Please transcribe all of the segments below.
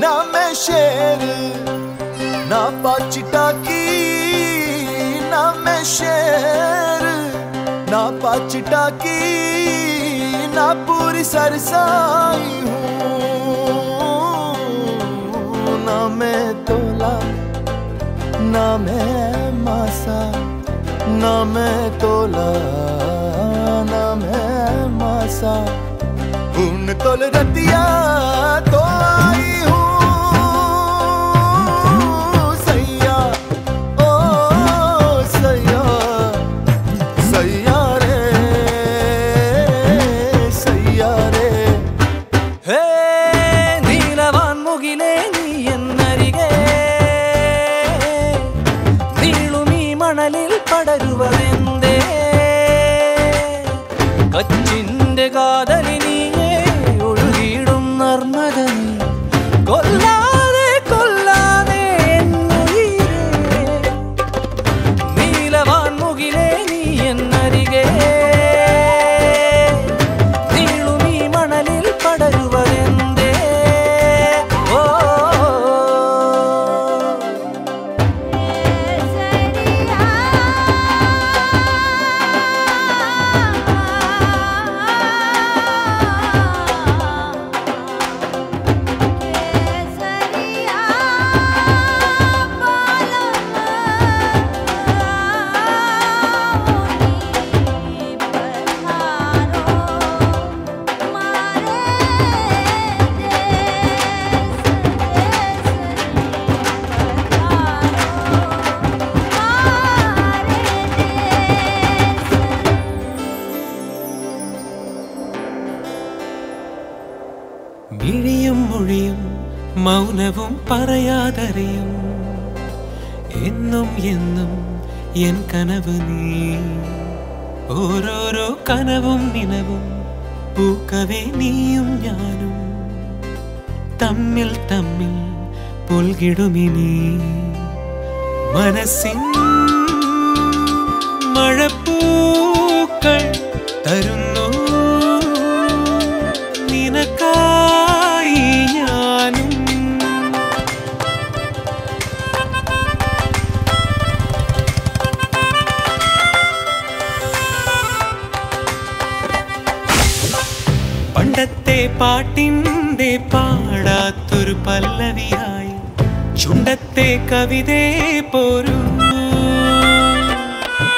ना मैं शेर, ना पाचिटा की ना मैं शेर, ना पाचिटा की ना पूरी सरसाई हूँ। ना मैं तोला, ना मैं मासा, ना मैं तोला, ना मैं मासा। उन तोल रतिया तो படகு മിഴിയും മൊഴിയും മൗനവും പറയാതറിയും. എന്നും എന്നും എൻ കനവ് നീ. ഓരോരോ കനവും നിലവും പൂക്കവേ നീയും ഞാനും. തമ്മിൽ തമ്മിൽ പുൽകിടുമിനി. മനസ്സിൻ മഴപ്പൂക്കൾ തരുന്നു പാട്ടിന്റെ പാടാത്തൊരു പല്ലവിയായി ചുണ്ടത്തെ കവിതേ പോരു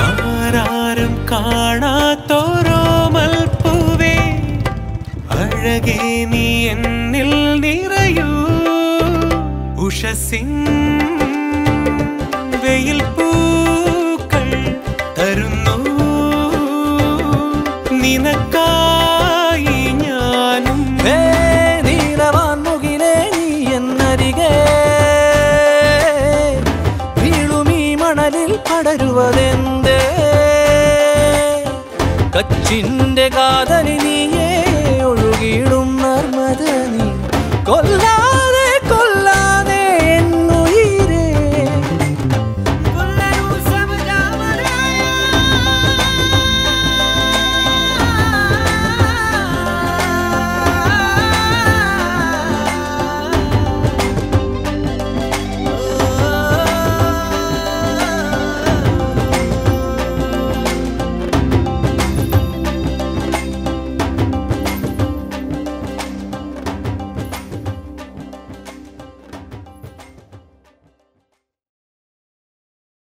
ആരാരും കാണാത്തോരോ മൽപ്പൂവേ അഴകേ നീ എന്നിൽ നിറയൂ. ഉഷസിൻ വെയിൽ പൂക്കൾ തരുന്നു. നിനക്കായി പറയുവതെന്തേ കച്ചിന്റെ കാതലി ഒഴുകിയിടും നർമ്മദ നീ കൊല്ലാ